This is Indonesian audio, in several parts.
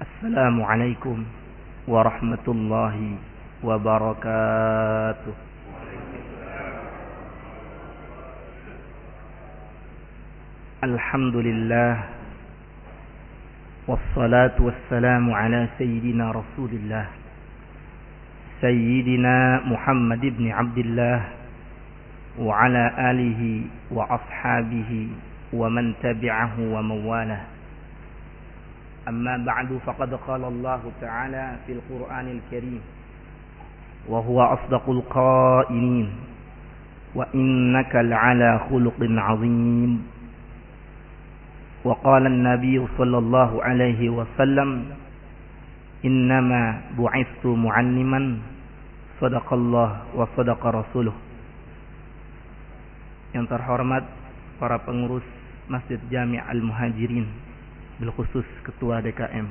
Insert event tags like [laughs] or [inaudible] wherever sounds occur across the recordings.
السلام عليكم ورحمة الله وبركاته. الحمد لله والصلاة والسلام على سيدنا رسول الله سيدنا محمد بن عبد الله وعلى آله وأصحابه ومن تبعه ومن والاه أما بعد فقد قال الله تعالى في القرآن الكريم وهو أصدق القائلين وإنك لعلى خلق عظيم. وقال النبي صلى الله عليه وسلم إنما بعثت معلما صدق الله وصدق رسوله. Yang terhormat para pengurus Masjid Jami' Al-Muhajirin. Khusus ketua DKM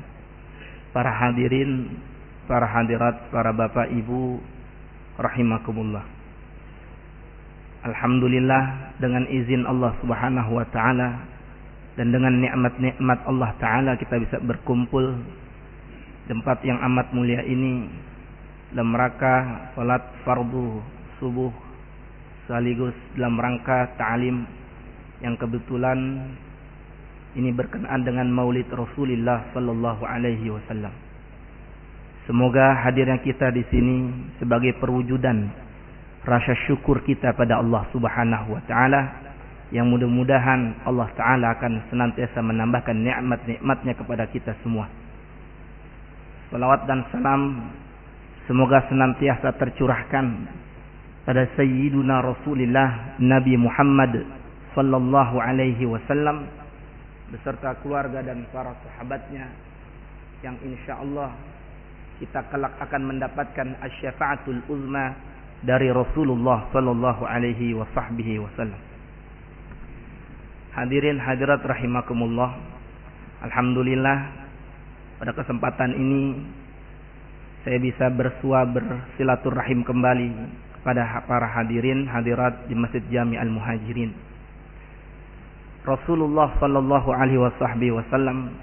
para hadirin para hadirat para bapak ibu rahimakumullah. Alhamdulillah dengan izin Allah Subhanahu wa taala dan dengan nikmat-nikmat Allah taala kita bisa berkumpul tempat yang amat mulia ini dalam rangka salat fardu subuh sekaligus dalam rangka ta'lim yang kebetulan ini berkenaan dengan Maulid Rasulullah sallallahu alaihi wasallam. Semoga hadirnya kita di sini sebagai perwujudan rasa syukur kita pada Allah Subhanahu wa taala yang mudah-mudahan Allah taala akan senantiasa menambahkan nikmat-nikmatnya kepada kita semua. Salawat dan salam semoga senantiasa tercurahkan pada Sayyiduna Rasulullah Nabi Muhammad sallallahu alaihi wasallam beserta keluarga dan para sahabatnya yang insya Allah kita kelak akan mendapatkan asyafaatul uzma dari Rasulullah sallallahu alaihi wasallam. Hadirin hadirat rahimakumullah. Alhamdulillah pada kesempatan ini saya bisa bersua bersilaturahim kembali pada para hadirin hadirat di Masjid Jami Al Muhajirin. Rasulullah Sallallahu Alaihi Wasallam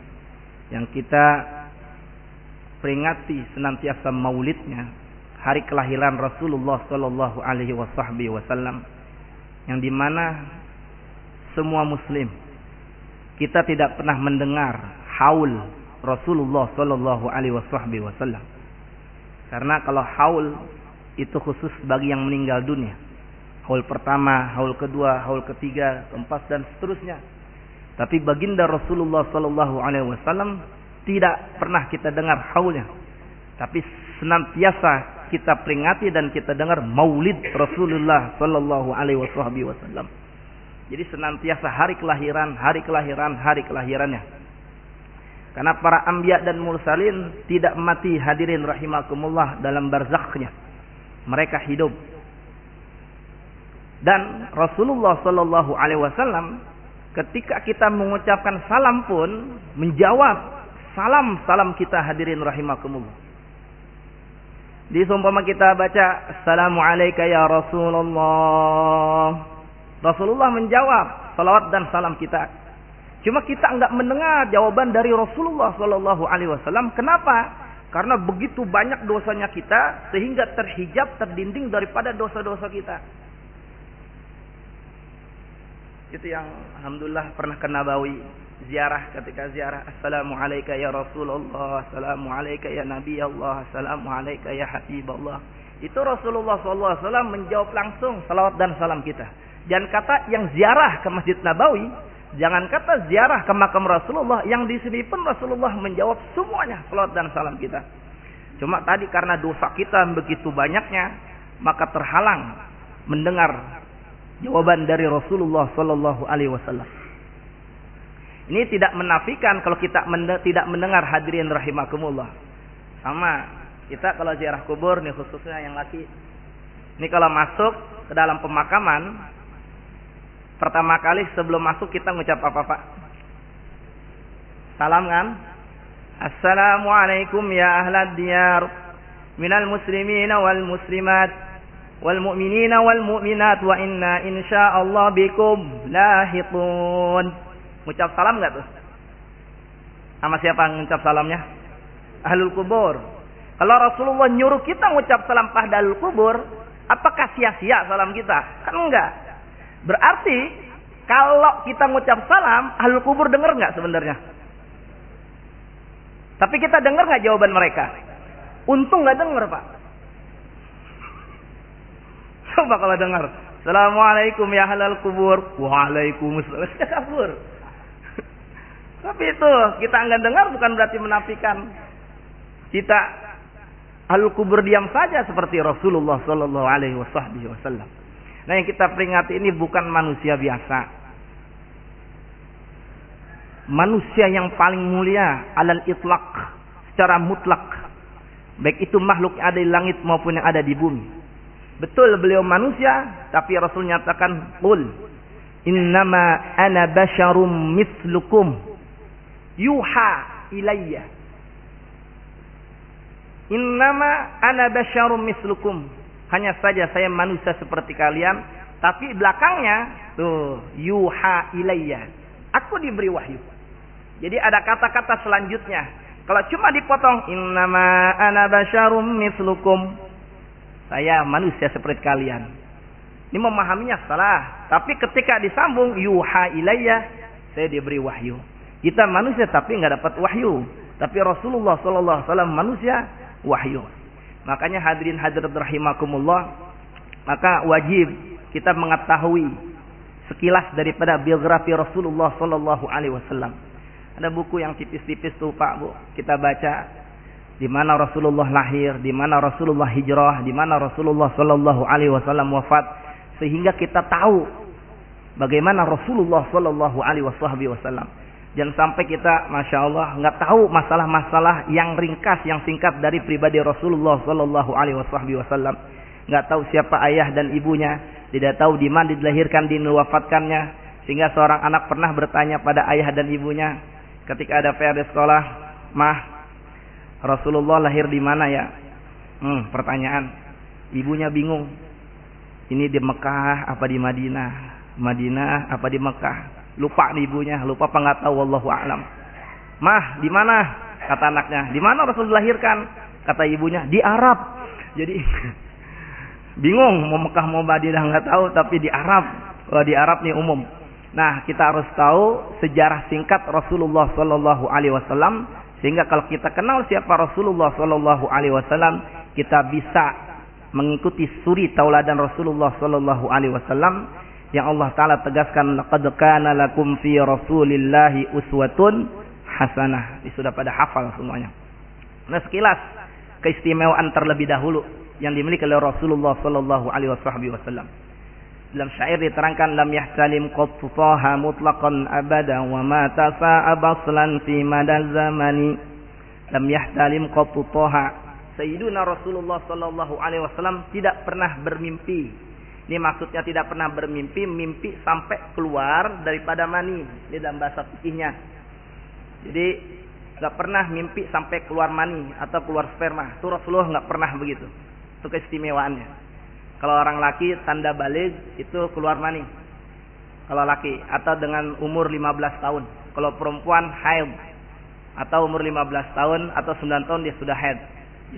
yang kita peringati senantiasa maulidnya hari kelahiran Rasulullah Sallallahu Alaihi Wasallam yang di mana semua Muslim kita tidak pernah mendengar haul Rasulullah Sallallahu Alaihi Wasallam karena kalau haul itu khusus bagi yang meninggal dunia. Haul pertama, haul kedua, haul ketiga, keempat dan seterusnya. Tapi baginda Rasulullah Sallallahu Alaihi Wasallam tidak pernah kita dengar haulnya. Tapi senantiasa kita peringati dan kita dengar maulid Rasulullah Sallallahu Alaihi Wasallam. Jadi senantiasa hari kelahiran, hari kelahiran, hari kelahirannya. Karena para ambia dan mursalin tidak mati hadirin rahimakumullah dalam barzakhnya mereka hidup. Dan Rasulullah Shallallahu Alaihi Wasallam ketika kita mengucapkan salam pun menjawab salam salam kita hadirin rahimakumullah. Di sumpama kita baca Assalamualaikum ya Rasulullah. Rasulullah menjawab salawat dan salam kita. Cuma kita enggak mendengar jawaban dari Rasulullah Shallallahu Alaihi Wasallam. Kenapa? Karena begitu banyak dosanya kita sehingga terhijab, terdinding daripada dosa-dosa kita. Itu yang alhamdulillah pernah ke Nabawi ziarah ketika ziarah. Assalamualaikum ya Rasulullah Assalamualaikum ya Nabi Allah Assalamualaikum ya Habib Allah Itu Rasulullah SAW menjawab langsung salawat dan salam kita. Dan kata yang ziarah ke Masjid Nabawi Jangan kata ziarah ke makam Rasulullah, yang di sini pun Rasulullah menjawab semuanya salawat dan salam kita. Cuma tadi karena dosa kita begitu banyaknya, maka terhalang mendengar jawaban dari Rasulullah Sallallahu Alaihi Wasallam. Ini tidak menafikan kalau kita tidak mendengar hadirin rahimakumullah. Sama kita kalau ziarah kubur nih khususnya yang laki. Ini kalau masuk ke dalam pemakaman, Pertama kali sebelum masuk kita ngucap apa Pak? Salam kan? Assalamualaikum ya ahlad diyar minal muslimina wal muslimat wal mu'minat wa inna insyaallah bikum lahitun. Ngucap salam enggak tuh? Sama siapa ngucap salamnya? ahlul kubur. Kalau Rasulullah nyuruh kita ngucap salam pada ahlul kubur, apakah sia-sia salam kita? Kan enggak. Berarti kalau kita ngucap salam, ahlul kubur dengar nggak sebenarnya? Tapi kita dengar nggak jawaban mereka? Untung nggak dengar pak. Coba kalau dengar. Assalamualaikum ya halal kubur. Waalaikumsalam. Ya [laughs] kabur. Tapi itu kita nggak dengar bukan berarti menafikan. Kita al kubur diam saja seperti Rasulullah Shallallahu Alaihi Wasallam. Nah yang kita peringati ini bukan manusia biasa. Manusia yang paling mulia alal itlak secara mutlak. Baik itu makhluk yang ada di langit maupun yang ada di bumi. Betul beliau manusia, tapi Rasul nyatakan, "Qul innama ana basyarum mislukum yuha ilayya." Innama ana basyarum mislukum. Hanya saja saya manusia seperti kalian, tapi belakangnya tuh yuha ilayya. Aku diberi wahyu. Jadi ada kata-kata selanjutnya. Kalau cuma dipotong innama ana basyarum mislukum. Saya manusia seperti kalian. Ini memahaminya salah. Tapi ketika disambung yuha ilayya, saya diberi wahyu. Kita manusia tapi nggak dapat wahyu. Tapi Rasulullah Sallallahu Alaihi Wasallam manusia wahyu. Makanya hadirin hadirat rahimakumullah, maka wajib kita mengetahui sekilas daripada biografi Rasulullah sallallahu alaihi wasallam. Ada buku yang tipis-tipis tuh Pak Bu, kita baca di mana Rasulullah lahir, di mana Rasulullah hijrah, di mana Rasulullah sallallahu alaihi wasallam wafat sehingga kita tahu bagaimana Rasulullah sallallahu alaihi wasallam. Jangan sampai kita, masya Allah, nggak tahu masalah-masalah yang ringkas, yang singkat dari pribadi Rasulullah Sallallahu Alaihi Wasallam. Nggak tahu siapa ayah dan ibunya, tidak tahu di mana dilahirkan, dinuwafatkannya, sehingga seorang anak pernah bertanya pada ayah dan ibunya, ketika ada PR di sekolah, mah Rasulullah lahir di mana ya? Hmm, pertanyaan. Ibunya bingung. Ini di Mekah apa di Madinah? Madinah apa di Mekah? Lupa nih ibunya, lupa apa nggak tahu wallahu a'lam. Mah, di mana? Kata anaknya. Di mana Rasul dilahirkan? Kata ibunya, di Arab. Jadi [laughs] bingung mau Mekah mau Madinah nggak tahu tapi di Arab. Oh, di Arab nih umum. Nah, kita harus tahu sejarah singkat Rasulullah Shallallahu alaihi wasallam sehingga kalau kita kenal siapa Rasulullah Shallallahu alaihi wasallam, kita bisa mengikuti suri tauladan Rasulullah Shallallahu alaihi wasallam yang Allah taala tegaskan laqad kana lakum fi rasulillahi uswatun hasanah. Ini sudah pada hafal semuanya. Nah, sekilas keistimewaan terlebih dahulu yang dimiliki oleh Rasulullah sallallahu alaihi wasallam. Dalam syair diterangkan lam yahtalim qattu taha mutlaqan abada wa ma tasa'a baslan fi madal zamani. Lam yahtalim qattu taha. Sayyiduna Rasulullah sallallahu alaihi wasallam tidak pernah bermimpi ini maksudnya tidak pernah bermimpi, mimpi sampai keluar daripada mani. Ini dalam bahasa fikihnya. Jadi nggak pernah mimpi sampai keluar mani atau keluar sperma. Itu Rasulullah nggak pernah begitu. Itu keistimewaannya. Kalau orang laki tanda balik itu keluar mani. Kalau laki atau dengan umur 15 tahun. Kalau perempuan haid atau umur 15 tahun atau 9 tahun dia sudah haid.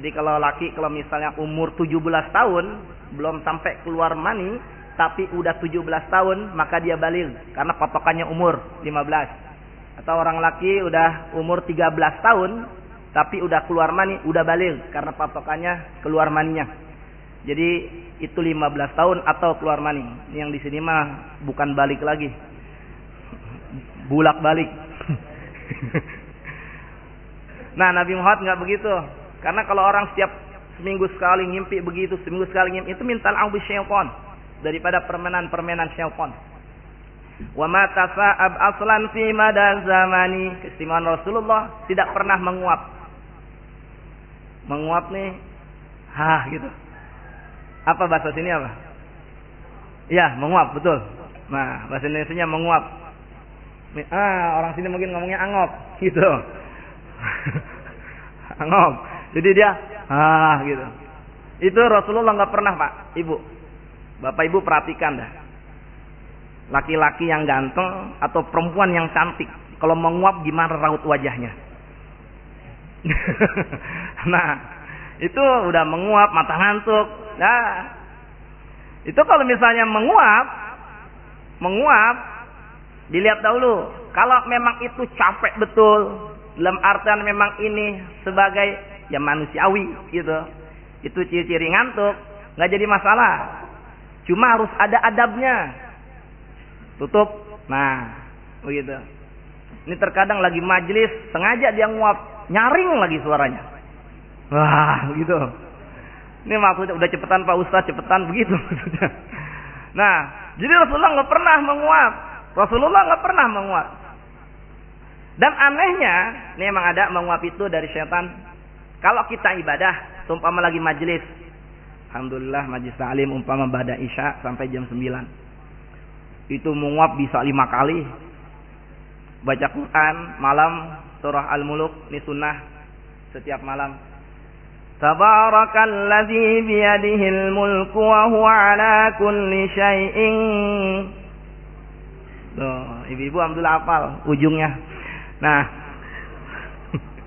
Jadi kalau laki kalau misalnya umur 17 tahun belum sampai keluar mani tapi udah 17 tahun maka dia balik karena patokannya umur 15. Atau orang laki udah umur 13 tahun tapi udah keluar mani udah balik karena patokannya keluar maninya. Jadi itu 15 tahun atau keluar mani. Yang di sini mah bukan balik lagi. Bulak balik. [laughs] nah, Nabi Muhammad nggak begitu. Karena kalau orang setiap seminggu sekali ngimpi begitu, seminggu sekali ngimpi itu minta al syaitan daripada permainan-permainan syaitan. Wa ma tasa'ab aslan fi madal zamani. Keistimewaan Rasulullah tidak pernah menguap. Menguap nih, hah gitu. Apa bahasa sini apa? Ya, menguap, betul. Nah, bahasa Indonesia menguap. Ah, orang sini mungkin ngomongnya angop, [laughs] gitu. angop. Jadi dia ah gitu. Itu Rasulullah nggak pernah pak, ibu. Bapak ibu perhatikan dah. Laki-laki yang ganteng atau perempuan yang cantik, kalau menguap gimana raut wajahnya? [laughs] nah, itu udah menguap, mata ngantuk. Nah, itu kalau misalnya menguap, menguap, dilihat dahulu. Kalau memang itu capek betul, dalam artian memang ini sebagai ya manusiawi gitu. Itu ciri-ciri ngantuk, nggak jadi masalah. Cuma harus ada adabnya. Tutup. Nah, begitu. Ini terkadang lagi majelis, sengaja dia nguap, nyaring lagi suaranya. Wah, begitu. Ini maksudnya udah cepetan Pak Ustaz, cepetan begitu [laughs] maksudnya. Nah, jadi Rasulullah nggak pernah menguap. Rasulullah nggak pernah menguap. Dan anehnya, ini memang ada menguap itu dari setan. Kalau kita ibadah, umpama lagi majelis, Alhamdulillah majlis ta'lim umpama pada isya sampai jam 9. Itu menguap bisa lima kali. Baca Quran malam surah Al-Muluk ini sunnah setiap malam. Tabarakalladzi biyadihil mulku wa huwa ala kulli syai'in. Tuh, ibu-ibu alhamdulillah hafal ujungnya. Nah.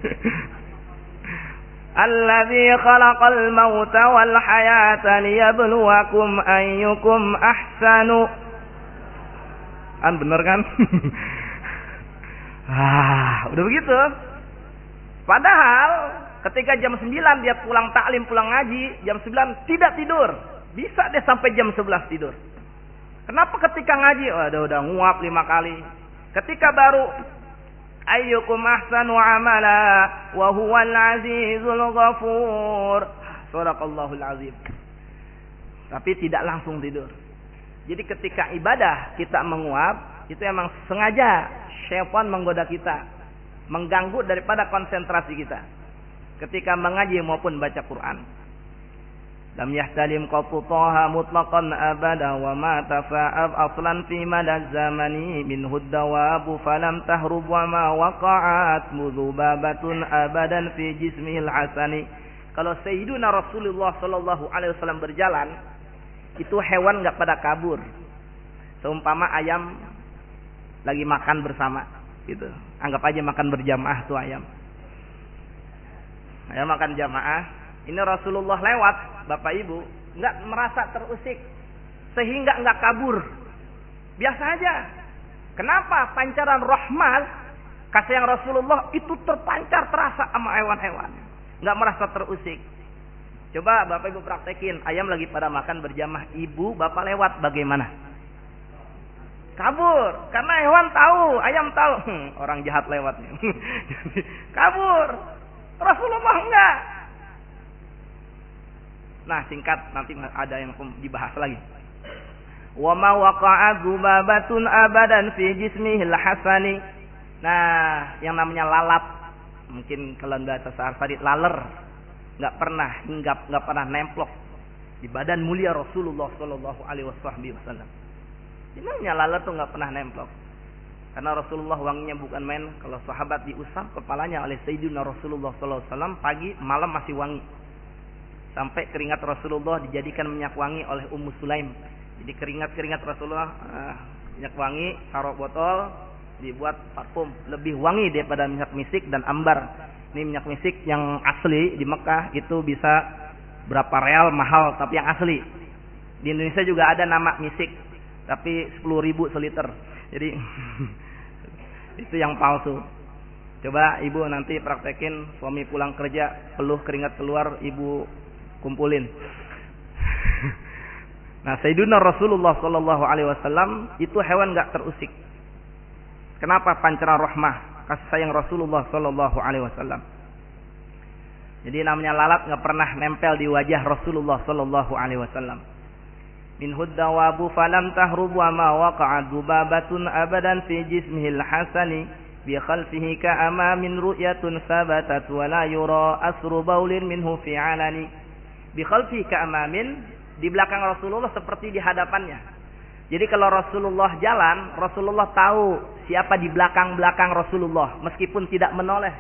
[laughs] Alladzi khalaqal mauta wal hayata liyabluwakum ayyukum ahsanu. An bener kan? [laughs] ah, udah begitu. Padahal ketika jam 9 dia pulang taklim, pulang ngaji, jam 9 tidak tidur. Bisa deh sampai jam 11 tidur. Kenapa ketika ngaji? Oh, udah udah nguap lima kali. Ketika baru ayyukum ahsanu amala wa huwal azizul ghafur. Sadaqallahul azim. Tapi tidak langsung tidur. Jadi ketika ibadah kita menguap, itu emang sengaja syaitan menggoda kita, mengganggu daripada konsentrasi kita. Ketika mengaji maupun baca Quran. Lam yahtalim qatu taha mutlaqan abada wa ma tafa'ab aslan fi madaz zamani min huddawabu falam tahrub wa ma waqa'at mudhubabatun abadan fi jismihil hasani. Kalau Sayyiduna Rasulullah sallallahu alaihi wasallam berjalan, itu hewan nggak pada kabur. Seumpama ayam lagi makan bersama, gitu. Anggap aja makan berjamaah tuh ayam. Ayam makan jamaah, ini Rasulullah lewat, Bapak Ibu, nggak merasa terusik sehingga nggak kabur. Biasa aja. Kenapa? Pancaran rahmat kasih yang Rasulullah itu terpancar terasa sama hewan-hewan. Nggak merasa terusik. Coba Bapak Ibu praktekin, ayam lagi pada makan berjamaah, ibu Bapak lewat bagaimana? Kabur, karena hewan tahu, ayam tahu, hmm, [laughs] orang jahat lewat. [laughs] kabur. Rasulullah enggak. Nah, singkat nanti ada yang dibahas lagi. Wa ma waqa'a dzubabatun abadan fi jismihil hasani. Nah, yang namanya lalat mungkin kalau bahasa sehari laler nggak pernah hinggap nggak pernah nemplok di badan mulia Rasulullah Shallallahu Alaihi Wasallam. Namanya laler tuh nggak pernah nemplok. Karena Rasulullah wanginya bukan main. Kalau sahabat diusap kepalanya oleh Sayyidina Rasulullah SAW pagi malam masih wangi sampai keringat Rasulullah dijadikan minyak wangi oleh Ummu Sulaim. Jadi keringat-keringat Rasulullah uh, minyak wangi taruh botol dibuat parfum lebih wangi daripada minyak misik dan ambar. Ini minyak misik yang asli di Mekah itu bisa berapa real mahal tapi yang asli. Di Indonesia juga ada nama misik tapi 10 ribu seliter. Jadi [laughs] itu yang palsu. Coba ibu nanti praktekin suami pulang kerja peluh keringat keluar ibu kumpulin. [laughs] nah, Sayyidina Rasulullah Shallallahu Alaihi Wasallam itu hewan nggak terusik. Kenapa pancaran rahmah kasih sayang Rasulullah Shallallahu Alaihi Wasallam? Jadi namanya lalat nggak pernah nempel di wajah Rasulullah Shallallahu Alaihi Wasallam. Min huddawabu falam tahrub wa ma waqa'a dubabatun abadan fi jismihil hasani bi khalfihi ka amamin ru'yatun sabatat wa la yura asru baulin minhu fi alani bi khalfi ka amamin di belakang Rasulullah seperti di hadapannya. Jadi kalau Rasulullah jalan, Rasulullah tahu siapa di belakang-belakang Rasulullah meskipun tidak menoleh.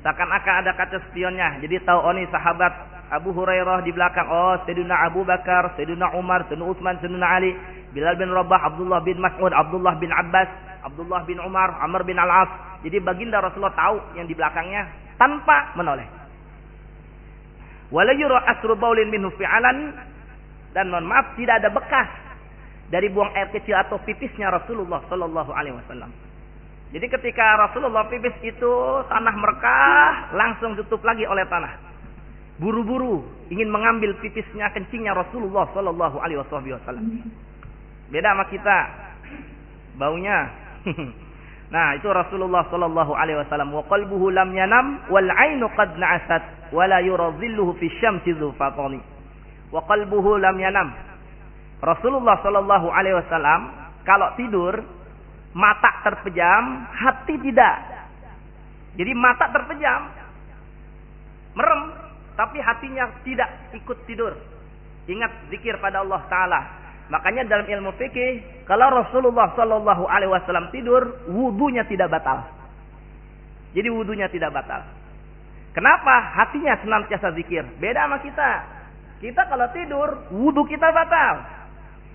Seakan-akan ada kaca spionnya. Jadi tahu oh ini sahabat Abu Hurairah di belakang. Oh, Sayyidina Abu Bakar, Sayyidina Umar, Sayyidina Utsman, Sayyidina Ali, Bilal bin Rabah, Abdullah bin Mas'ud, Abdullah bin Abbas, Abdullah bin Umar, Amr bin Al-As. Jadi baginda Rasulullah tahu yang di belakangnya tanpa menoleh. Wala yura asru baulin minhu fi'alan dan mohon maaf tidak ada bekas dari buang air kecil atau pipisnya Rasulullah sallallahu alaihi wasallam. Jadi ketika Rasulullah pipis itu tanah merekah langsung tutup lagi oleh tanah. Buru-buru ingin mengambil pipisnya kencingnya Rasulullah sallallahu alaihi wasallam. Beda sama kita. Baunya. [laughs] nah, itu Rasulullah sallallahu alaihi wasallam wa qalbuhu lam yanam wal ainu qad na'asat wa la yuradhilluhu fi syamsi dzufatani. Wa qalbuhu lam yanam. Rasulullah sallallahu alaihi wasallam kalau tidur mata terpejam, hati tidak. Jadi mata terpejam, merem, tapi hatinya tidak ikut tidur. Ingat zikir pada Allah Taala. Makanya dalam ilmu fikih, kalau Rasulullah Shallallahu Alaihi Wasallam tidur, wudhunya tidak batal. Jadi wudhunya tidak batal. Kenapa? Hatinya senantiasa zikir. Beda sama kita. Kita kalau tidur, wudhu kita batal.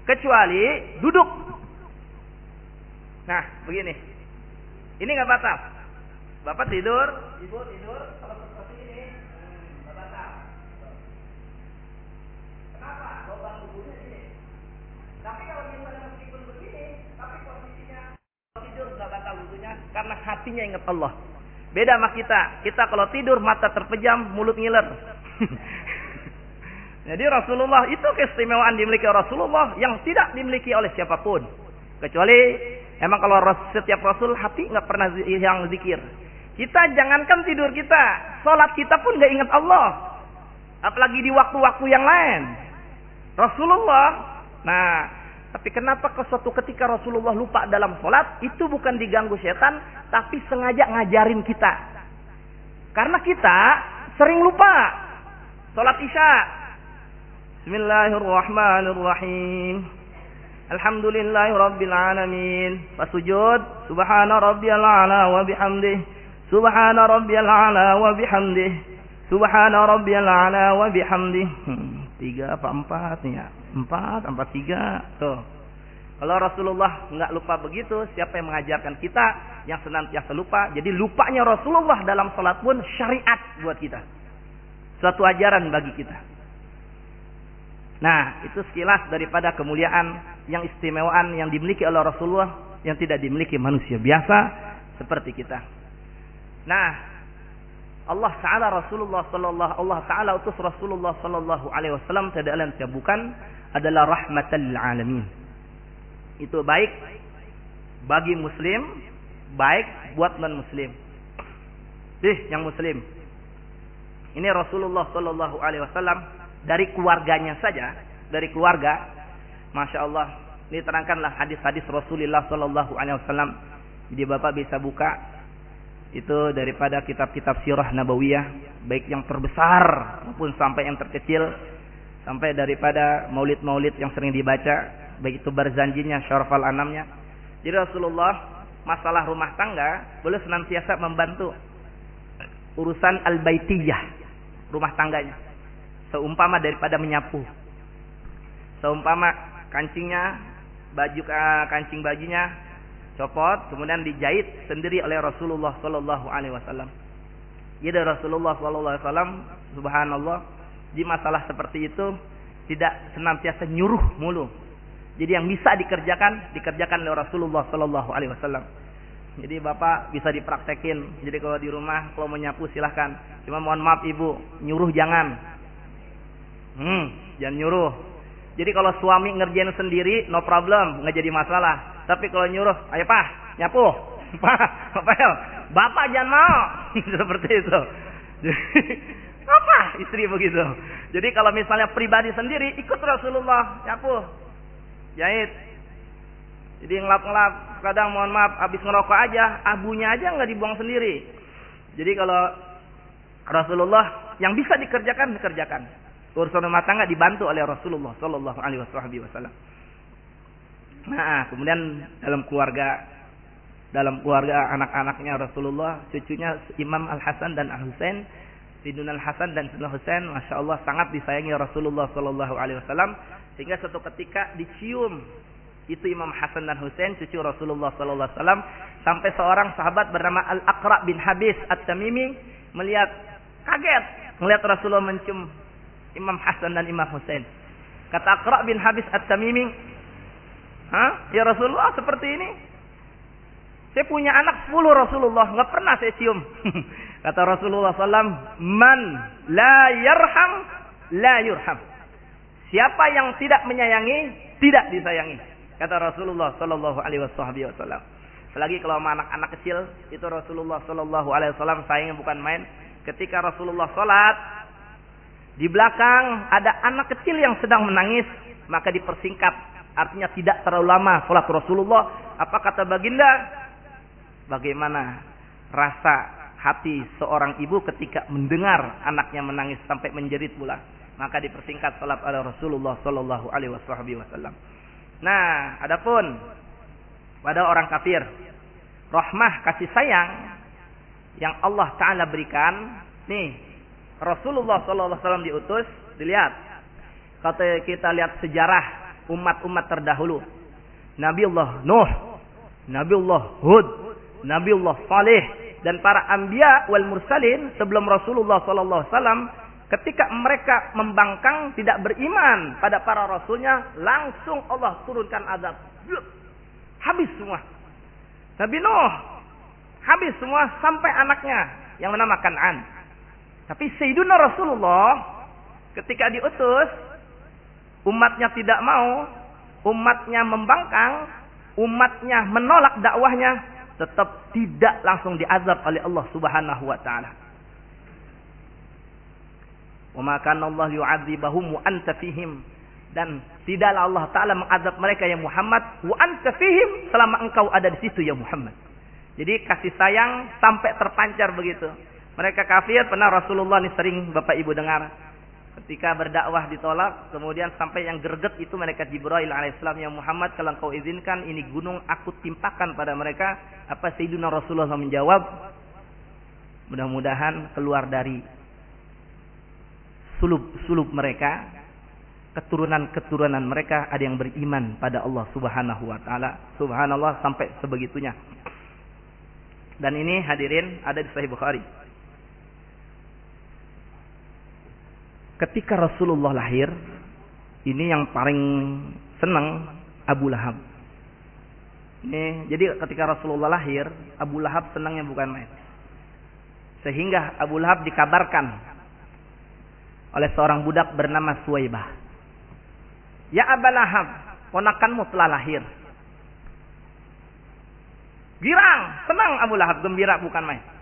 Kecuali duduk. Nah, begini. Ini nggak batal. Bapak tidur, ibu tidur, kalau seperti ini, nggak batal. Kenapa? Lubang tubuhnya ini. Tapi kalau misalnya meskipun begini, tapi posisinya tidur nggak batal wudhunya karena hatinya ingat Allah. Beda sama kita. Kita kalau tidur mata terpejam, mulut ngiler. [laughs] Jadi Rasulullah itu keistimewaan dimiliki Rasulullah yang tidak dimiliki oleh siapa pun. Kecuali emang kalau setiap Rasul hati nggak pernah yang zikir. Kita jangankan tidur kita, sholat kita pun nggak ingat Allah. Apalagi di waktu-waktu yang lain. Rasulullah, nah tapi kenapa ke suatu ketika Rasulullah lupa dalam sholat, itu bukan diganggu setan, tapi sengaja ngajarin kita. Karena kita sering lupa. Sholat isya. Bismillahirrahmanirrahim. Alhamdulillahi rabbil alamin. Pas sujud, subhana rabbiyal a'la wa bihamdih. Subhana rabbiyal a'la wa bihamdih. Subhana rabbiyal a'la wa bihamdih. Hmm, tiga apa empat ya? Empat, empat tiga. Tuh. Kalau Rasulullah nggak lupa begitu, siapa yang mengajarkan kita yang senantiasa lupa? Jadi lupanya Rasulullah dalam salat pun syariat buat kita. Suatu ajaran bagi kita. Nah, itu sekilas daripada kemuliaan yang istimewaan yang dimiliki oleh Rasulullah yang tidak dimiliki manusia biasa seperti kita. Nah, Allah Taala Rasulullah sallallahu Allah Taala utus Rasulullah sallallahu alaihi wasallam tidak lain bukan adalah rahmatan lil alamin. Itu baik bagi muslim, baik buat non muslim. Ih, yang muslim. Ini Rasulullah sallallahu alaihi wasallam dari keluarganya saja, dari keluarga, masya Allah, ini terangkanlah hadis-hadis Rasulullah Sallallahu Alaihi Wasallam. Jadi bapak bisa buka itu daripada kitab-kitab sirah nabawiyah, baik yang terbesar maupun sampai yang terkecil, sampai daripada maulid-maulid yang sering dibaca, baik itu berzanjinya, syarafal anamnya. Jadi Rasulullah masalah rumah tangga boleh senantiasa membantu urusan al-baitiyah, rumah tangganya seumpama daripada menyapu. Seumpama kancingnya, baju uh, kancing bajunya copot, kemudian dijahit sendiri oleh Rasulullah Sallallahu Alaihi Wasallam. Jadi Rasulullah Sallallahu Alaihi Wasallam, Subhanallah, di masalah seperti itu tidak senantiasa nyuruh mulu. Jadi yang bisa dikerjakan dikerjakan oleh Rasulullah Sallallahu Alaihi Wasallam. Jadi bapak bisa dipraktekin. Jadi kalau di rumah kalau mau nyapu silahkan. Cuma mohon maaf ibu, nyuruh jangan. Hmm, jangan nyuruh. Jadi kalau suami ngerjain sendiri, no problem, nggak jadi masalah. Tapi kalau nyuruh, ayo pak, nyapu, [laughs] pak, ya? bapak jangan mau, [laughs] seperti itu. [laughs] apa istri begitu? Jadi kalau misalnya pribadi sendiri, ikut Rasulullah, nyapu, jahit. Jadi ngelap-ngelap, kadang mohon maaf, habis ngerokok aja, abunya aja nggak dibuang sendiri. Jadi kalau Rasulullah yang bisa dikerjakan dikerjakan urusan rumah tangga dibantu oleh Rasulullah Shallallahu Alaihi Wasallam. Nah, kemudian dalam keluarga dalam keluarga anak-anaknya Rasulullah, cucunya Imam Al Hasan dan Al Husain, Sidun Al Hasan dan Sidun Husain, masya Allah sangat disayangi Rasulullah Shallallahu Alaihi Wasallam, sehingga suatu ketika dicium itu Imam Hasan dan Husain cucu Rasulullah Sallallahu Alaihi Wasallam sampai seorang sahabat bernama Al Aqra bin Habis At Tamimi melihat kaget melihat Rasulullah mencium Imam Hasan dan Imam Hussein. Kata Aqra bin Habis At-Tamimi, "Hah? Ya Rasulullah seperti ini? Saya punya anak sepuluh Rasulullah, nggak pernah saya cium." [laughs] Kata Rasulullah SAW, "Man la yarham la yurham." Siapa yang tidak menyayangi, tidak disayangi. Kata Rasulullah Sallallahu Alaihi Wasallam. Selagi kalau anak-anak kecil itu Rasulullah Sallallahu Alaihi Wasallam sayangnya bukan main. Ketika Rasulullah sholat di belakang ada anak kecil yang sedang menangis maka dipersingkat. Artinya tidak terlalu lama sholat Rasulullah. Apa kata baginda? Bagaimana rasa hati seorang ibu ketika mendengar anaknya menangis sampai menjerit pula maka dipersingkat salat ala Rasulullah sallallahu alaihi wasallam. Nah, adapun pada orang kafir, rahmah kasih sayang yang Allah taala berikan, nih Rasulullah wasallam diutus, dilihat. Kata kita lihat sejarah umat-umat terdahulu. Nabi Allah Nuh, Nabi Allah Hud, Nabi Allah Saleh dan para anbiya wal mursalin sebelum Rasulullah wasallam Ketika mereka membangkang tidak beriman pada para rasulnya, langsung Allah turunkan azab. Habis semua. Nabi Nuh habis semua sampai anaknya yang menamakan An. Tapi Sayyiduna Rasulullah ketika diutus umatnya tidak mau, umatnya membangkang, umatnya menolak dakwahnya, tetap tidak langsung diazab oleh Allah Subhanahu wa taala. Allah. Dan tidaklah Allah Ta'ala mengazab mereka ya Muhammad. Wa anta selama engkau ada di situ ya Muhammad. Jadi kasih sayang sampai terpancar begitu. Mereka kafir pernah Rasulullah ini sering Bapak Ibu dengar. Ketika berdakwah ditolak, kemudian sampai yang gerget itu mereka Jibril alaihissalam ya Muhammad kalau engkau izinkan ini gunung aku timpakan pada mereka. Apa Sayyidina Rasulullah menjawab? Mudah-mudahan keluar dari sulub-sulub mereka, keturunan-keturunan mereka ada yang beriman pada Allah Subhanahu wa taala. Subhanallah sampai sebegitunya. Dan ini hadirin ada di Sahih Bukhari. Ketika Rasulullah lahir, ini yang paling senang Abu Lahab. Ini, jadi ketika Rasulullah lahir, Abu Lahab senangnya bukan main. Sehingga Abu Lahab dikabarkan oleh seorang budak bernama Suwaibah. Ya Abalahab, ponakanmu telah lahir. Girang, senang Abu Lahab, gembira bukan main.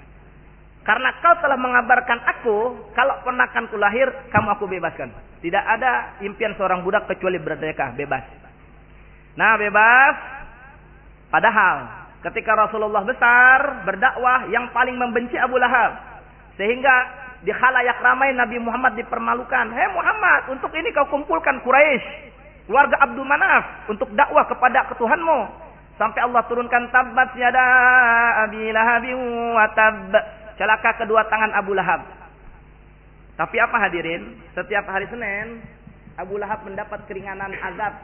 Karena kau telah mengabarkan aku, kalau ponakanku lahir, kamu aku bebaskan. Tidak ada impian seorang budak kecuali berdeka, bebas. Nah, bebas. Padahal, ketika Rasulullah besar, berdakwah, yang paling membenci Abu Lahab. Sehingga di khalayak ramai Nabi Muhammad dipermalukan. Hei Muhammad, untuk ini kau kumpulkan Quraisy, keluarga Abdul Manaf untuk dakwah kepada ketuhanmu. Sampai Allah turunkan tabat yada Abi Lahab wa. Celaka kedua tangan Abu Lahab. Tapi apa hadirin? Setiap hari Senin, Abu Lahab mendapat keringanan azab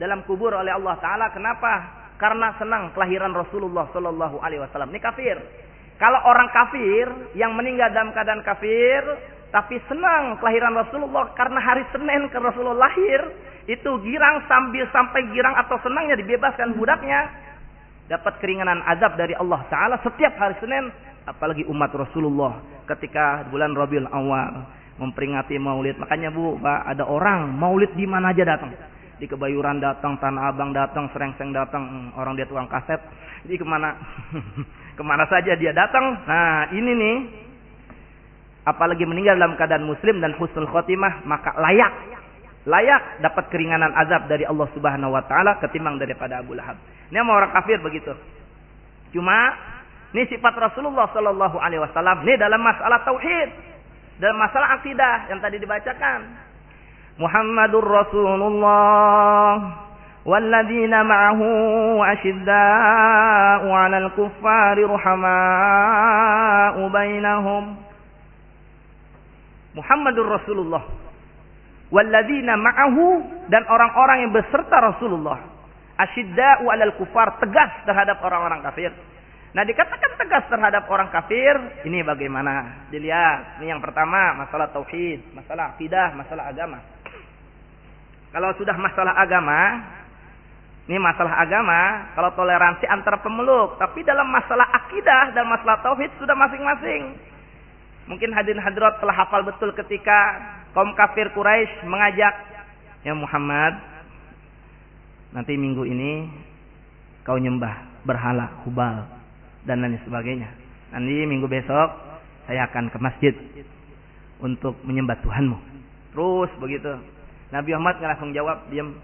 dalam kubur oleh Allah Taala. Kenapa? Karena senang kelahiran Rasulullah Sallallahu Alaihi Wasallam. Ini kafir. Kalau orang kafir yang meninggal dalam keadaan kafir, tapi senang kelahiran Rasulullah karena hari Senin ke Rasulullah lahir, itu girang sambil sampai girang atau senangnya dibebaskan budaknya, dapat keringanan azab dari Allah Taala setiap hari Senin, apalagi umat Rasulullah ketika bulan Rabiul Awal memperingati Maulid. Makanya Bu, Pak, ada orang Maulid di mana aja datang. Di Kebayuran datang, Tanah Abang datang, Serengseng datang, orang dia tukang kaset. Jadi ke mana? [laughs] Ke mana saja dia datang. Nah ini nih. Apalagi meninggal dalam keadaan muslim dan husnul khotimah. Maka layak. Layak dapat keringanan azab dari Allah subhanahu wa ta'ala. Ketimbang daripada Abu Lahab. Ini sama orang kafir begitu. Cuma. Ini sifat Rasulullah sallallahu alaihi wasallam. Ini dalam masalah tauhid. Dalam masalah akidah yang tadi dibacakan. Muhammadur Rasulullah والذين معه أشداء على الكفار رحماء بينهم Muhammadur Rasulullah walladzina ma'ahu dan orang-orang yang beserta Rasulullah asyidda'u 'alal kufar tegas terhadap orang-orang kafir Nah dikatakan tegas terhadap orang kafir, ini bagaimana? Dilihat, ini yang pertama masalah tauhid, masalah akidah, masalah agama. Kalau sudah masalah agama, ini masalah agama, kalau toleransi antara pemeluk, tapi dalam masalah akidah dan masalah tauhid sudah masing-masing. Mungkin hadirin hadirat telah hafal betul ketika kaum kafir Quraisy mengajak, ya Muhammad, nanti minggu ini kau nyembah berhala hubal dan lain sebagainya. Nanti minggu besok saya akan ke masjid untuk menyembah Tuhanmu. Terus begitu. Nabi Muhammad nggak langsung jawab, diam.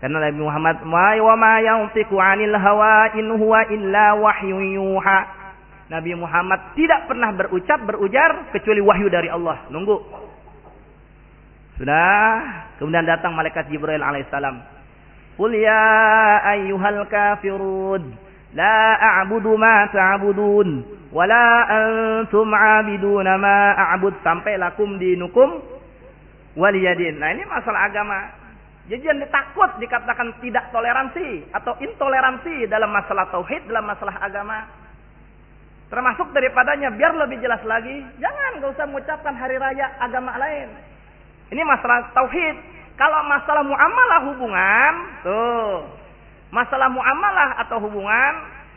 Karena Nabi Muhammad, "Wa ma yantiqu 'anil hawa in huwa illa wahyu yuha." Nabi Muhammad tidak pernah berucap berujar kecuali wahyu dari Allah. Nunggu. Sudah, kemudian datang malaikat Jibril alaihissalam. Qul ya ayyuhal لا أعبد ما تعبدون ولا أنتم عابدون ما أعبد sampai lakum dinukum waliyadin. Nah ini masalah agama. Jadi jangan takut dikatakan tidak toleransi atau intoleransi dalam masalah tauhid, dalam masalah agama. Termasuk daripadanya biar lebih jelas lagi, jangan gak usah mengucapkan hari raya agama lain. Ini masalah tauhid. Kalau masalah muamalah hubungan, tuh masalah muamalah atau hubungan,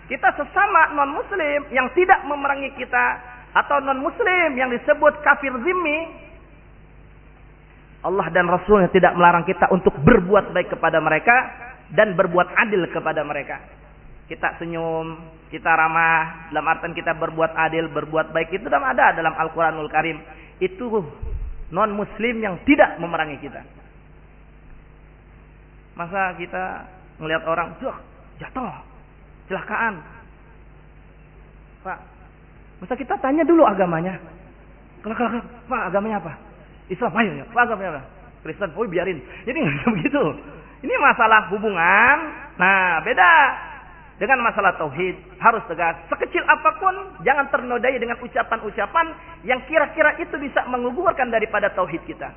kita sesama non muslim yang tidak memerangi kita atau non muslim yang disebut kafir zimmi, Allah dan Rasulnya tidak melarang kita untuk berbuat baik kepada mereka dan berbuat adil kepada mereka. Kita senyum, kita ramah, dalam artian kita berbuat adil, berbuat baik itu dalam ada dalam Al-Quranul Karim. Itu non muslim yang tidak memerangi kita. Masa kita Melihat orang, Duh, jatuh, celakaan. Pak, masa kita tanya dulu agamanya. Kalau kalau Pak agamanya apa? Islam, ayo ya. Pak agamanya apa? Kristen, oh biarin. Jadi nggak begitu. Ini masalah hubungan. Nah, beda dengan masalah tauhid harus tegas. Sekecil apa pun jangan ternodai dengan ucapan-ucapan yang kira-kira itu bisa menguburkan daripada tauhid kita.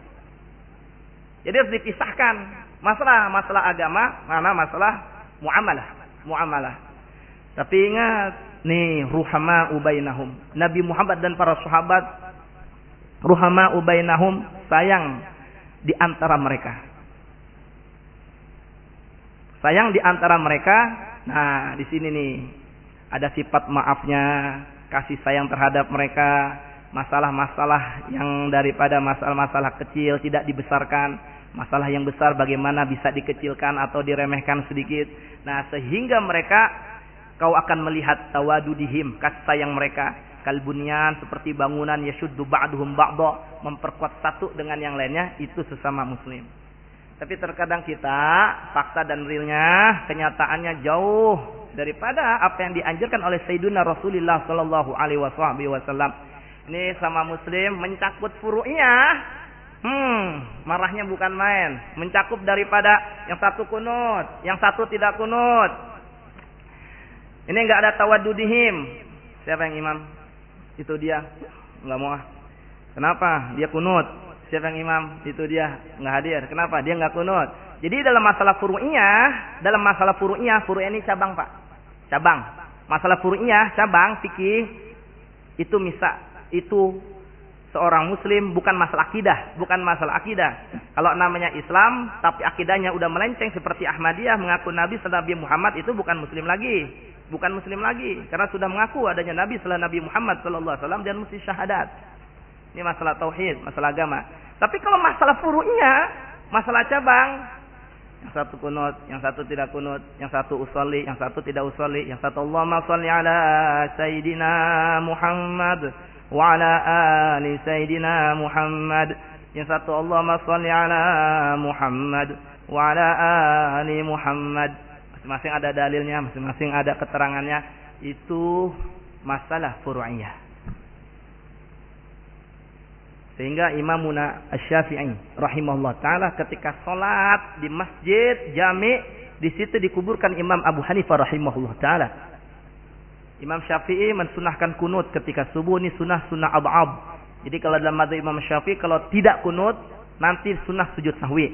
Jadi harus dipisahkan. Masalah masalah agama, mana masalah muamalah, muamalah. Tapi ingat nih ruhama ubainahum. Nabi Muhammad dan para sahabat ruhama ubainahum sayang di antara mereka. Sayang di antara mereka. Nah, di sini nih ada sifat maafnya, kasih sayang terhadap mereka, masalah-masalah yang daripada masalah-masalah kecil tidak dibesarkan, masalah yang besar bagaimana bisa dikecilkan atau diremehkan sedikit. Nah, sehingga mereka kau akan melihat tawadudihim, kasih sayang mereka, kalbunian seperti bangunan yashuddu ba'duhum ba'dha, memperkuat satu dengan yang lainnya itu sesama muslim. Tapi terkadang kita fakta dan realnya kenyataannya jauh daripada apa yang dianjurkan oleh Sayyidina Rasulullah sallallahu alaihi wasallam. Ini sama muslim mencakut furu'nya Hmm, marahnya bukan main. Mencakup daripada yang satu kunut, yang satu tidak kunut. Ini enggak ada tawadudihim. Siapa yang imam? Itu dia. Enggak mau. Kenapa? Dia kunut. Siapa yang imam? Itu dia. Enggak hadir. Kenapa? Dia enggak kunut. Jadi dalam masalah furu'iyah, dalam masalah furu'iyah, furu'iyah ini cabang, Pak. Cabang. Masalah furu'iyah, cabang fikih itu misa, itu seorang muslim bukan masalah akidah, bukan masalah akidah. Kalau namanya Islam tapi akidahnya udah melenceng seperti Ahmadiyah mengaku Nabi setelah Nabi Muhammad itu bukan muslim lagi. Bukan muslim lagi karena sudah mengaku adanya Nabi setelah Nabi Muhammad sallallahu alaihi wasallam dan mesti syahadat. Ini masalah tauhid, masalah agama. Tapi kalau masalah furu'nya, masalah cabang, yang satu kunut, yang satu tidak kunut, yang satu usolli, yang satu tidak usolli, yang satu Allahumma salli ala Sayyidina Muhammad wa ala ali sayyidina Muhammad ya satu Allahumma salli ala Muhammad wa ala ali Muhammad. Masing-masing ada dalilnya masing-masing ada keterangannya. Itu masalah furu'iyah. Sehingga Imamuna Asy-Syafi'i rahimahullah taala ketika salat di masjid jami' di situ dikuburkan Imam Abu Hanifah rahimahullah taala. Imam Syafi'i mensunahkan kunut ketika subuh ini sunnah sunnah ab'ab. Jadi kalau dalam madzhab Imam Syafi'i kalau tidak kunut nanti sunnah sujud sahwi.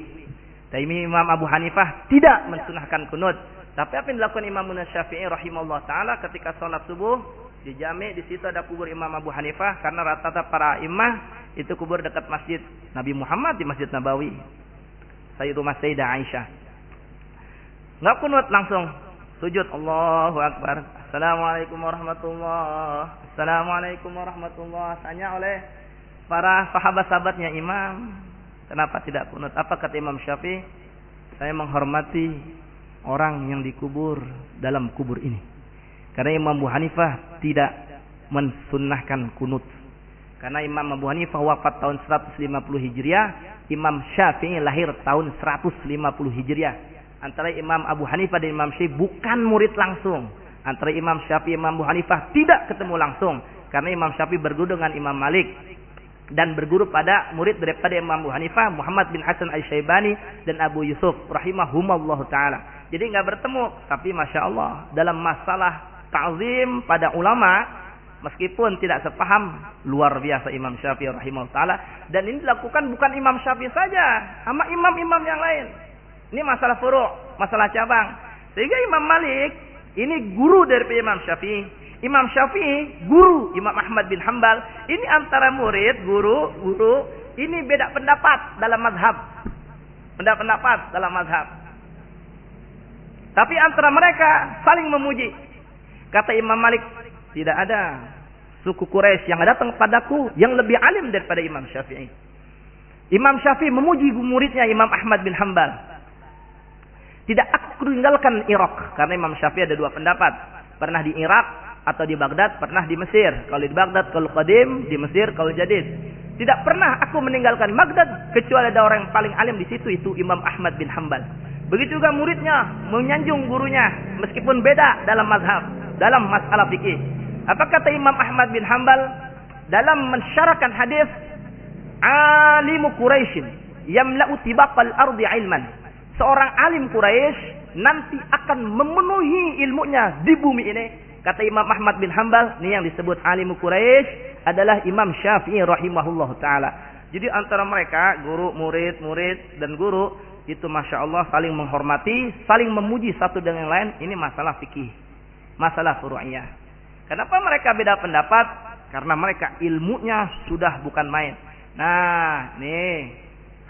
Tapi Imam Abu Hanifah tidak mensunahkan kunut. Tapi apa yang dilakukan Imam Syafi'i rahimahullah taala ketika sholat subuh di jami di situ ada kubur Imam Abu Hanifah karena rata-rata para imam itu kubur dekat masjid Nabi Muhammad di Masjid Nabawi. Saya rumah Sayyidah Aisyah. Enggak kunut langsung sujud Allahu Akbar. Assalamualaikum warahmatullah. Assalamualaikum warahmatullah. Tanya oleh para sahabat-sahabatnya imam. Kenapa tidak kunut? Apa kata Imam Syafi'i? Saya menghormati orang yang dikubur dalam kubur ini. Karena Imam Abu Hanifah tidak mensunnahkan kunut. Karena Imam Abu Hanifah wafat tahun 150 Hijriah, Imam Syafi'i lahir tahun 150 Hijriah. Antara Imam Abu Hanifah dan Imam Syafi'i bukan murid langsung. Antara Imam Syafi'i Imam Abu Hanifah tidak ketemu langsung. Karena Imam Syafi'i berguru dengan Imam Malik dan berguru pada murid daripada Imam Abu Hanifah, Muhammad bin Hasan Al-Syaibani dan Abu Yusuf rahimahumullah taala. Jadi nggak bertemu, tapi masya Allah dalam masalah ta'zim pada ulama meskipun tidak sepaham luar biasa Imam Syafi'i rahimahullah taala dan ini dilakukan bukan Imam Syafi'i saja, sama imam-imam yang lain. Ini masalah furu', masalah cabang. Sehingga Imam Malik ini guru dari Imam Syafi'i. Imam Syafi'i guru Imam Ahmad bin Hambal. Ini antara murid, guru, guru. Ini beda pendapat dalam mazhab. Beda pendapat dalam mazhab. Tapi antara mereka saling memuji. Kata Imam Malik, tidak ada suku Quraisy yang datang padaku yang lebih alim daripada Imam Syafi'i. Imam Syafi'i memuji muridnya Imam Ahmad bin Hambal. Tidak aku tinggalkan Irak karena Imam Syafi'i ada dua pendapat. Pernah di Irak atau di Baghdad, pernah di Mesir. Kalau di Baghdad kalau qadim, di Mesir kalau jadid. Tidak pernah aku meninggalkan Baghdad kecuali ada orang yang paling alim di situ itu Imam Ahmad bin Hambal. Begitu juga muridnya menyanjung gurunya meskipun beda dalam mazhab, dalam masalah fikih. Apa kata Imam Ahmad bin Hambal dalam mensyarahkan hadis alimu Quraisy yamla'u tibaqal ardi ilman. Seorang alim Quraisy nanti akan memenuhi ilmunya di bumi ini. Kata Imam Ahmad bin Hambal, ini yang disebut alimu Quraisy adalah Imam Syafi'i rahimahullah taala. Jadi antara mereka guru, murid, murid dan guru itu masya Allah saling menghormati, saling memuji satu dengan yang lain. Ini masalah fikih, masalah furu'iyah. Kenapa mereka beda pendapat? Karena mereka ilmunya sudah bukan main. Nah, nih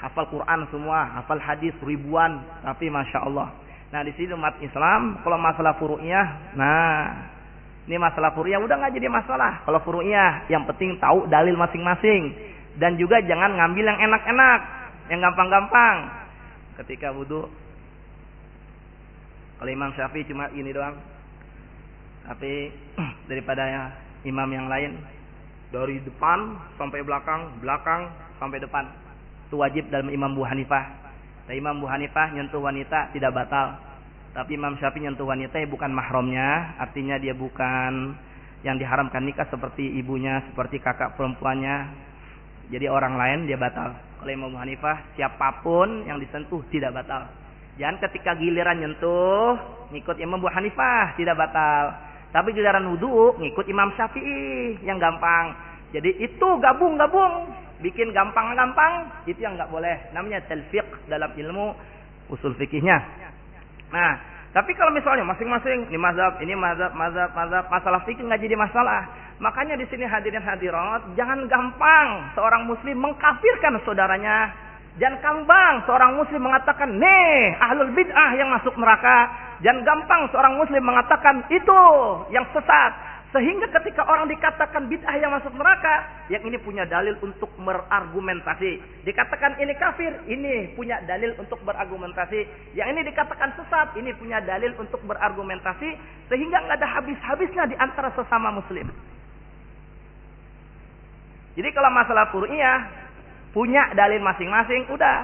hafal Quran semua, hafal hadis ribuan, tapi masya Allah. Nah di sini umat Islam kalau masalah furu'iyah, nah ini masalah furu'iyah udah nggak jadi masalah. Kalau furu'iyah yang penting tahu dalil masing-masing dan juga jangan ngambil yang enak-enak, yang gampang-gampang ketika wudhu kalau Imam Syafi'i cuma ini doang tapi [clears throat] daripada imam yang lain dari depan sampai belakang belakang sampai depan itu wajib dalam Imam Bu Hanifah dan Imam Bu Hanifah nyentuh wanita tidak batal tapi Imam Syafi'i nyentuh wanita ya bukan mahramnya artinya dia bukan yang diharamkan nikah seperti ibunya seperti kakak perempuannya jadi orang lain dia batal oleh Imam Hanifah siapa pun yang disentuh tidak batal. Jangan ketika giliran nyentuh ngikut Imam Abu Hanifah tidak batal. Tapi giliran wudhu ngikut Imam Syafi'i yang gampang. Jadi itu gabung-gabung bikin gampang-gampang itu yang nggak boleh. Namanya talfiq dalam ilmu usul fikihnya. Nah, tapi kalau misalnya masing-masing ini mazhab, ini mazhab, mazhab, mazhab, masalah fikih nggak jadi masalah. Makanya di sini hadirin hadirat, jangan gampang seorang muslim mengkafirkan saudaranya. Jangan gampang seorang muslim mengatakan, "Nih, ahlul bid'ah yang masuk neraka." Jangan gampang seorang muslim mengatakan, "Itu yang sesat." Sehingga ketika orang dikatakan bid'ah yang masuk neraka, yang ini punya dalil untuk berargumentasi. Dikatakan ini kafir, ini punya dalil untuk berargumentasi. Yang ini dikatakan sesat, ini punya dalil untuk berargumentasi. Sehingga nggak ada habis-habisnya di antara sesama muslim. Jadi kalau masalah furu'iyah punya dalil masing-masing, udah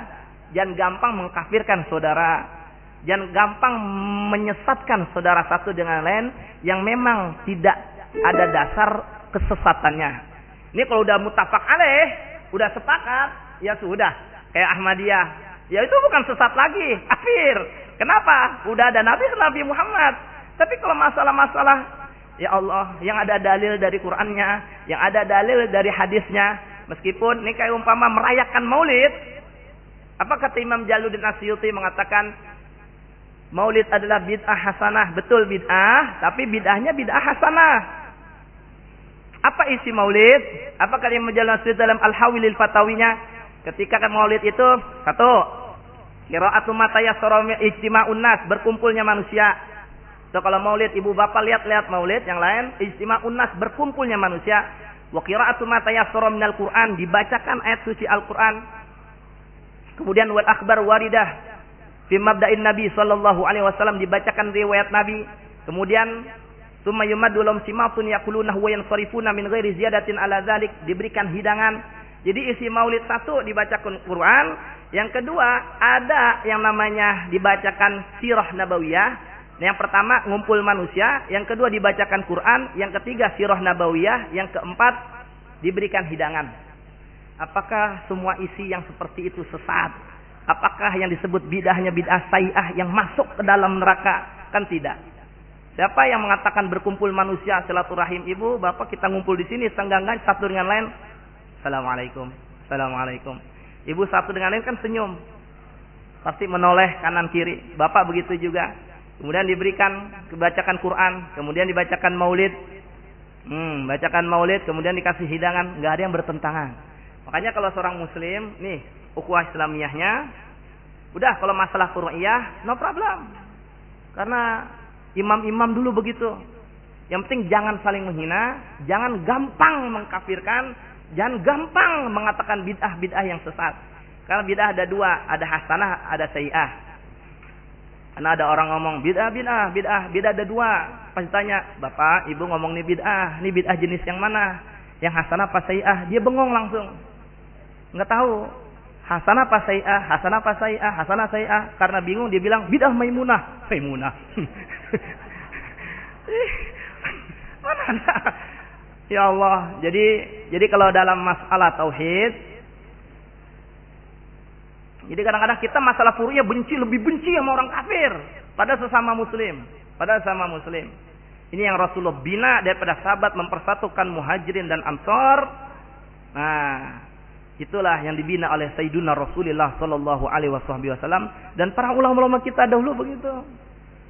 jangan gampang mengkafirkan saudara, jangan gampang menyesatkan saudara satu dengan lain yang memang tidak ada dasar kesesatannya. Ini kalau udah mutafak alaih, udah sepakat, ya sudah. Kayak Ahmadiyah, ya itu bukan sesat lagi, akhir. Kenapa? Udah ada Nabi Nabi Muhammad. Tapi kalau masalah-masalah Ya Allah, yang ada dalil dari Qur'annya, yang ada dalil dari hadisnya, meskipun ini kayak umpama merayakan maulid, apa kata Imam Jaluddin Asyuti mengatakan, Maulid adalah bid'ah hasanah. Betul bid'ah, tapi bid'ahnya bid'ah hasanah. Apa isi maulid? Apakah yang menjalankan dalam Al-Hawilil Fatawinya? Ketika kan maulid itu, satu, Qira'atu mataya ijtima'un nas, berkumpulnya manusia. So kalau maulid ibu bapak lihat-lihat maulid yang lain, ijtima'un nas, berkumpulnya manusia. Wa qira'atu mataya minal Qur'an, dibacakan ayat suci Al-Qur'an. Kemudian wal akhbar waridah fi mabda'in Nabi sallallahu alaihi wasallam dibacakan riwayat Nabi. Kemudian summa yumaddu lahum simatun yaquluna wa yansarifuna min ghairi ziyadatin ala dzalik, diberikan hidangan. Jadi isi maulid satu dibacakan Quran, yang kedua, ada yang namanya dibacakan sirah nabawiyah. Yang pertama ngumpul manusia, yang kedua dibacakan Quran, yang ketiga sirah nabawiyah, yang keempat diberikan hidangan. Apakah semua isi yang seperti itu sesat? Apakah yang disebut bidahnya bidah sayi'ah yang masuk ke dalam neraka? Kan tidak. Siapa yang mengatakan berkumpul manusia silaturahim ibu, bapak kita ngumpul di sini senggangan satu dengan lain. Assalamualaikum. Assalamualaikum. Ibu satu dengan lain kan senyum. Pasti menoleh kanan kiri. Bapak begitu juga. Kemudian diberikan kebacakan Quran, kemudian dibacakan Maulid. Hmm, bacakan Maulid, kemudian dikasih hidangan, nggak ada yang bertentangan. Makanya kalau seorang muslim, nih, ukhuwah Islamiyahnya, udah kalau masalah Qur'iyah, no problem. Karena imam-imam dulu begitu. Yang penting jangan saling menghina, jangan gampang mengkafirkan, Jangan gampang mengatakan bid'ah-bid'ah yang sesat. Karena bid'ah ada dua, ada hasanah, ada sayi'ah. Karena ada orang ngomong bid'ah, bid'ah, bid'ah, bid'ah ada dua. Pasti tanya, Bapak, Ibu ngomong nih bid'ah, nih bid'ah jenis yang mana? Yang hasanah apa sayi'ah? Dia bengong langsung. Nggak tahu. Hasanah apa sayi'ah? Hasanah apa sayi'ah? Hasanah sayi'ah? Karena bingung dia bilang bid'ah maimunah. [laughs] Maimunah. [laughs] mana? Ya Allah. Jadi jadi kalau dalam masalah tauhid jadi kadang-kadang kita masalah furu'nya benci lebih benci sama orang kafir pada sesama muslim, pada sesama muslim. Ini yang Rasulullah bina daripada sahabat mempersatukan muhajirin dan ansor. Nah, itulah yang dibina oleh Sayyiduna Rasulullah sallallahu alaihi wasallam dan para ulama-ulama kita dahulu begitu.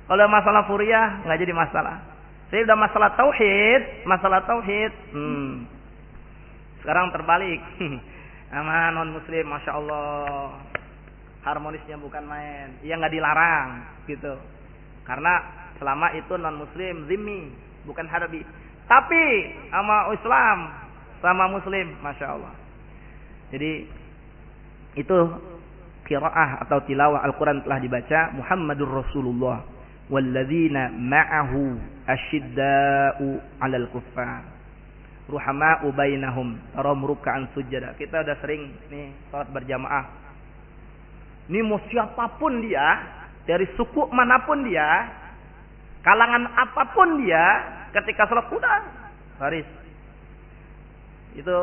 Kalau masalah furiah nggak jadi masalah. Saya udah masalah tauhid, masalah tauhid. Hmm. Sekarang terbalik. [laughs] Sama non muslim, masya Allah. Harmonisnya bukan main. Iya nggak dilarang, gitu. Karena selama itu non muslim zimmi, bukan harbi. Tapi sama Islam, sama muslim, masya Allah. Jadi itu kiraah atau tilawah Al-Quran telah dibaca Muhammadur Rasulullah walladzina ma'ahu asyidda'u 'alal kuffar ruhama'u bainahum tarom ruk'an sujada kita udah sering nih salat berjamaah. Ini mau siapa pun dia dari suku mana pun dia kalangan apa pun dia ketika salat udah baris itu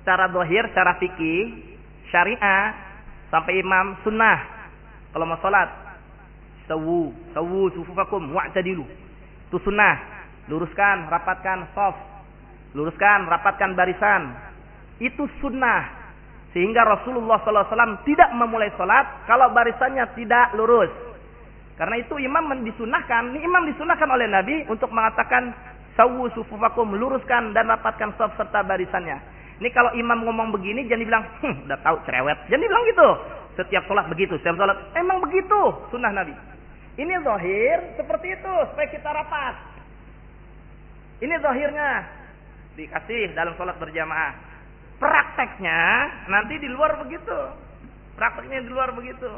secara dohir secara fikih syariah sampai imam sunnah kalau mau salat sawu sawu sufufakum wa'tadilu. Itu sunnah. Luruskan rapatkan soft luruskan rapatkan barisan. Itu sunnah. Sehingga Rasulullah SAW tidak memulai sholat kalau barisannya tidak lurus. Karena itu imam disunahkan ini imam disunahkan oleh Nabi untuk mengatakan sawu sufufakum luruskan dan rapatkan soft serta barisannya. Ini kalau imam ngomong begini jangan dibilang hm, udah tahu cerewet. Jangan dibilang gitu. Setiap sholat begitu setiap sholat emang begitu sunnah Nabi ini zahir seperti itu supaya kita rapat. Ini zahirnya dikasih dalam sholat berjamaah. Prakteknya nanti di luar begitu. Prakteknya di luar begitu.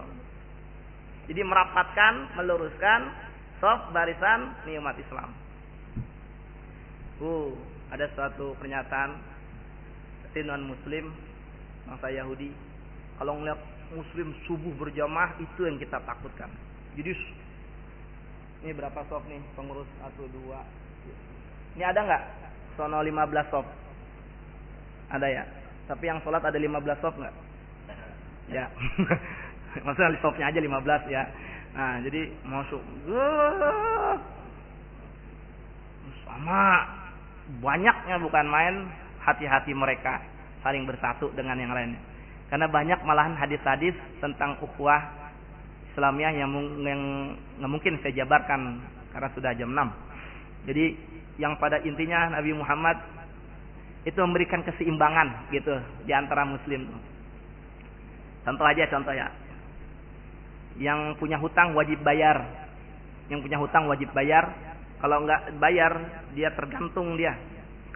Jadi merapatkan, meluruskan soft barisan ini umat Islam. Uh, ada suatu pernyataan non muslim bangsa Yahudi kalau ngeliat muslim subuh berjamaah itu yang kita takutkan. Jadi ini berapa sop nih pengurus satu dua. Ini ada nggak? Sono 15 sop. Ada ya. Tapi yang sholat ada 15 sop nggak? Ya. [laughs] Maksudnya sopnya aja 15 ya. Nah, jadi masuk. Sama banyaknya bukan main hati-hati mereka saling bersatu dengan yang lainnya. Karena banyak malahan hadis-hadis tentang ukhuwah Islamiyah yang yang mungkin saya jabarkan karena sudah jam 6. Jadi yang pada intinya Nabi Muhammad itu memberikan keseimbangan gitu di antara muslim. Contoh aja contoh ya. Yang punya hutang wajib bayar. Yang punya hutang wajib bayar. Kalau nggak bayar dia tergantung dia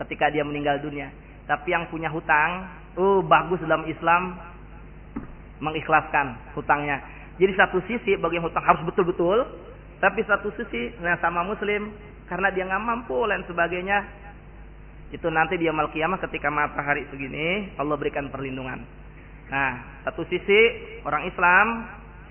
ketika dia meninggal dunia. Tapi yang punya hutang, oh bagus dalam Islam mengikhlaskan hutangnya. Jadi satu sisi bagi hutang harus betul-betul, tapi satu sisi nah sama muslim karena dia nggak mampu dan sebagainya itu nanti dia mal kiamah ketika matahari segini Allah berikan perlindungan. Nah, satu sisi orang Islam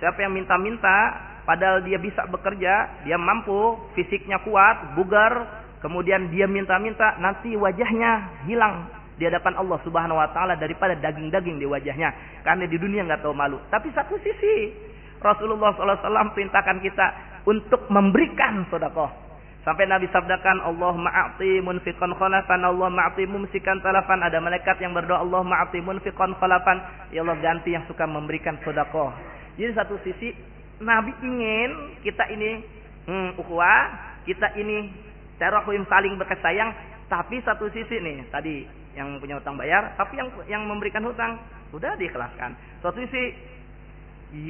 siapa yang minta-minta padahal dia bisa bekerja, dia mampu, fisiknya kuat, bugar, kemudian dia minta-minta nanti wajahnya hilang di hadapan Allah Subhanahu wa taala daripada daging-daging di wajahnya karena di dunia nggak tahu malu. Tapi satu sisi Rasulullah SAW perintahkan kita untuk memberikan sedekah. Sampai Nabi sabdakan Allah ma'ati munfiqan khalafan Allah ma'ati mumsikan talafan ada malaikat yang berdoa Allah ma'ati munfiqan khalafan ya Allah ganti yang suka memberikan sedekah. Jadi satu sisi Nabi ingin kita ini hmm, ukhuwah, kita ini terahim saling berkesayang, tapi satu sisi nih tadi yang punya hutang bayar, tapi yang yang memberikan hutang sudah diikhlaskan. Satu sisi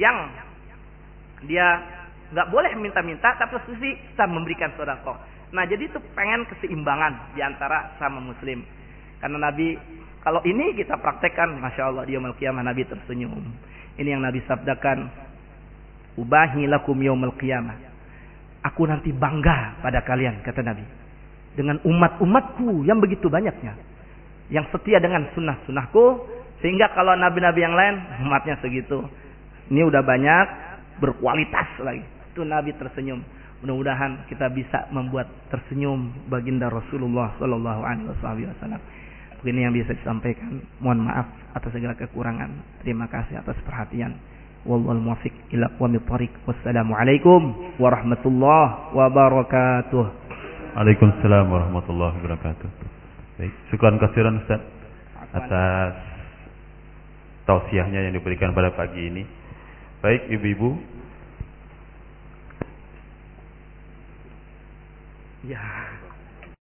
yang dia nggak boleh minta-minta, tapi sisi bisa memberikan sodako. Nah jadi itu pengen keseimbangan di antara sama muslim. Karena Nabi kalau ini kita praktekkan, masya Allah dia kiamah Nabi tersenyum. Ini yang Nabi sabdakan, ubahi lakum yaumul qiyamah. Aku nanti bangga pada kalian, kata Nabi. Dengan umat-umatku yang begitu banyaknya yang setia dengan sunnah-sunnahku sehingga kalau nabi-nabi yang lain umatnya segitu ini udah banyak berkualitas lagi. Itu nabi tersenyum. Mudah-mudahan kita bisa membuat tersenyum baginda Rasulullah Shallallahu Alaihi Wasallam. Ini yang bisa disampaikan. Mohon maaf atas segala kekurangan. Terima kasih atas perhatian. Wallahul ila wassalamualaikum warahmatullahi wabarakatuh. Waalaikumsalam warahmatullahi wabarakatuh. Baik, syukuran kasiran Ustaz atas tausiahnya yang diberikan pada pagi ini. Baik, ibu-ibu. Ya.